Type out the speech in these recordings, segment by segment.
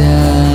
down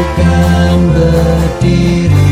Bukan berdiri.